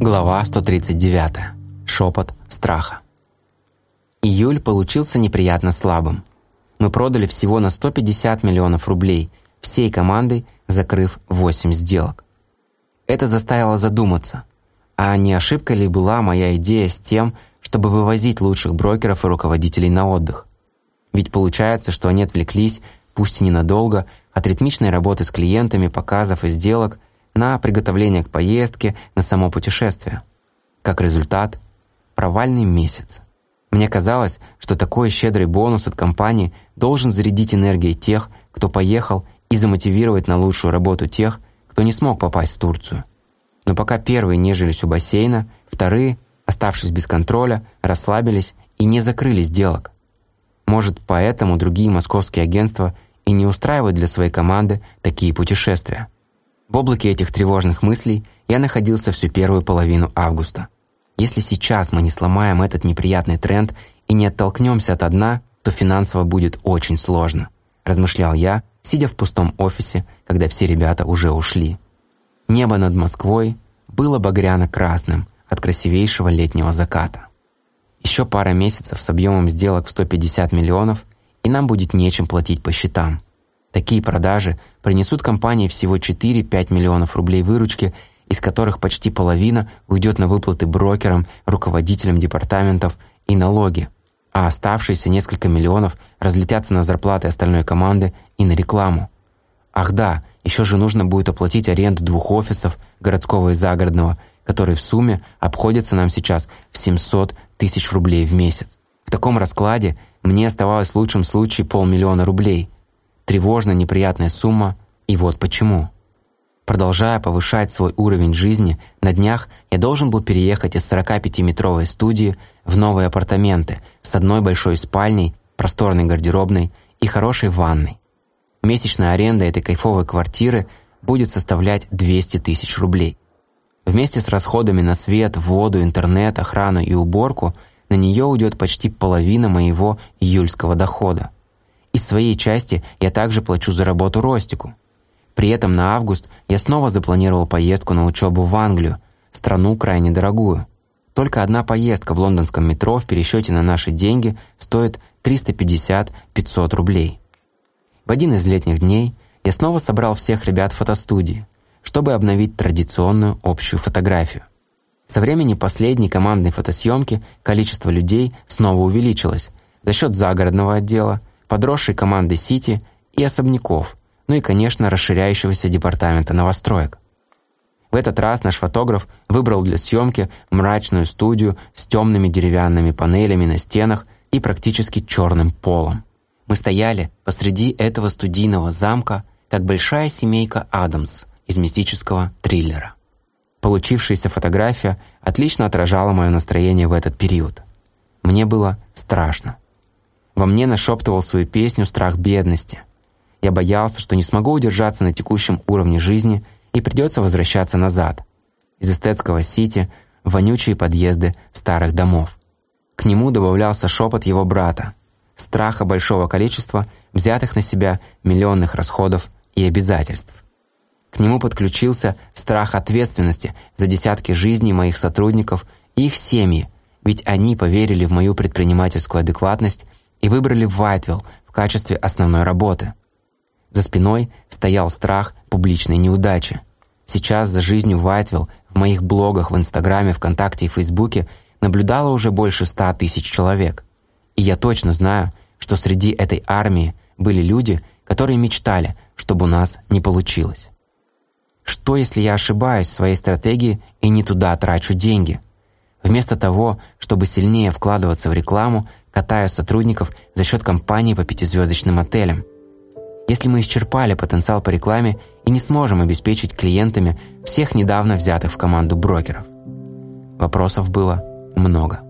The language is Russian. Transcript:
Глава 139. Шепот страха. Июль получился неприятно слабым. Мы продали всего на 150 миллионов рублей, всей командой закрыв 8 сделок. Это заставило задуматься, а не ошибка ли была моя идея с тем, чтобы вывозить лучших брокеров и руководителей на отдых? Ведь получается, что они отвлеклись, пусть и ненадолго, от ритмичной работы с клиентами, показов и сделок на приготовление к поездке, на само путешествие. Как результат – провальный месяц. Мне казалось, что такой щедрый бонус от компании должен зарядить энергией тех, кто поехал, и замотивировать на лучшую работу тех, кто не смог попасть в Турцию. Но пока первые нежились у бассейна, вторые, оставшись без контроля, расслабились и не закрыли сделок. Может, поэтому другие московские агентства и не устраивают для своей команды такие путешествия. В облаке этих тревожных мыслей я находился всю первую половину августа. Если сейчас мы не сломаем этот неприятный тренд и не оттолкнемся от дна, то финансово будет очень сложно, размышлял я, сидя в пустом офисе, когда все ребята уже ушли. Небо над Москвой было багряно-красным от красивейшего летнего заката. Еще пара месяцев с объемом сделок в 150 миллионов, и нам будет нечем платить по счетам. Такие продажи принесут компании всего 4-5 миллионов рублей выручки, из которых почти половина уйдет на выплаты брокерам, руководителям департаментов и налоги, а оставшиеся несколько миллионов разлетятся на зарплаты остальной команды и на рекламу. Ах да, еще же нужно будет оплатить аренду двух офисов, городского и загородного, которые в сумме обходятся нам сейчас в 700 тысяч рублей в месяц. В таком раскладе мне оставалось в лучшем случае полмиллиона рублей – тревожно неприятная сумма, и вот почему. Продолжая повышать свой уровень жизни, на днях я должен был переехать из 45-метровой студии в новые апартаменты с одной большой спальней, просторной гардеробной и хорошей ванной. Месячная аренда этой кайфовой квартиры будет составлять 200 тысяч рублей. Вместе с расходами на свет, воду, интернет, охрану и уборку на нее уйдет почти половина моего июльского дохода. Из своей части я также плачу за работу Ростику. При этом на август я снова запланировал поездку на учебу в Англию, страну крайне дорогую. Только одна поездка в лондонском метро в пересчете на наши деньги стоит 350-500 рублей. В один из летних дней я снова собрал всех ребят в фотостудии, чтобы обновить традиционную общую фотографию. Со времени последней командной фотосъемки количество людей снова увеличилось за счет загородного отдела, подросшей команды «Сити» и особняков, ну и, конечно, расширяющегося департамента новостроек. В этот раз наш фотограф выбрал для съемки мрачную студию с темными деревянными панелями на стенах и практически черным полом. Мы стояли посреди этого студийного замка, как большая семейка Адамс из мистического триллера. Получившаяся фотография отлично отражала мое настроение в этот период. Мне было страшно. Во мне нашептывал свою песню страх бедности. Я боялся, что не смогу удержаться на текущем уровне жизни и придется возвращаться назад. Из эстетского сити в вонючие подъезды старых домов. К нему добавлялся шепот его брата, страха большого количества взятых на себя миллионных расходов и обязательств. К нему подключился страх ответственности за десятки жизней моих сотрудников и их семьи, ведь они поверили в мою предпринимательскую адекватность и выбрали Вайтвилл в качестве основной работы. За спиной стоял страх публичной неудачи. Сейчас за жизнью Вайтвилл в моих блогах в Инстаграме, ВКонтакте и Фейсбуке наблюдало уже больше ста тысяч человек. И я точно знаю, что среди этой армии были люди, которые мечтали, чтобы у нас не получилось. Что, если я ошибаюсь в своей стратегии и не туда трачу деньги? Вместо того, чтобы сильнее вкладываться в рекламу, катаю сотрудников за счет компании по пятизвездочным отелям. Если мы исчерпали потенциал по рекламе и не сможем обеспечить клиентами всех недавно взятых в команду брокеров. Вопросов было много.